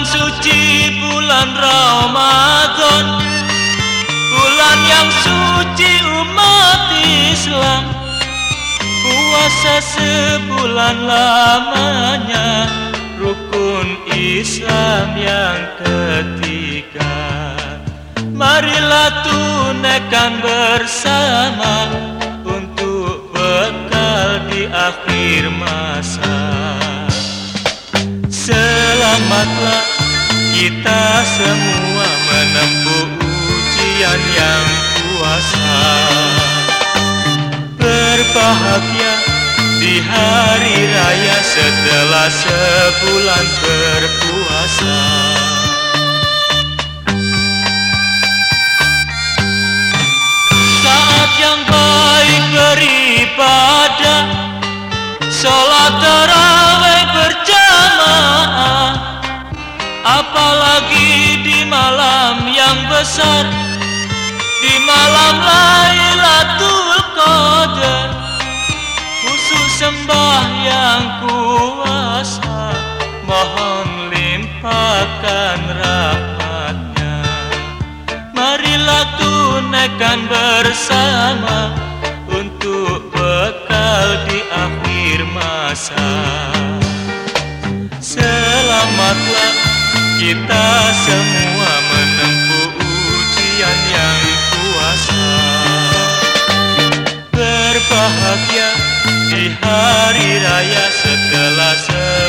Bulan suci bulan Ramadan. Bulan yang suci umat Islam. Puasa sebulan lamanya. Rukun Islam yang ketiga. Marilah tunaikan bersama Untuk bekal di akhir masa. Selamatlah kita semua menempuh ujian yang kuasa. Berbahagia di hari raya setelah sebulan berpuasa. Saat yang baik beribadah Sholat besar. Di malam Lailatul Qadar Khusus sembah yang kuasa Mohon limpahkan rahmatnya. Marilah tunaikan bersama Untuk bekal di akhir masa. Selamatlah kita semua saya segala sesuatu